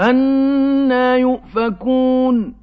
أَنَّىٰ يُؤْفَكُونَ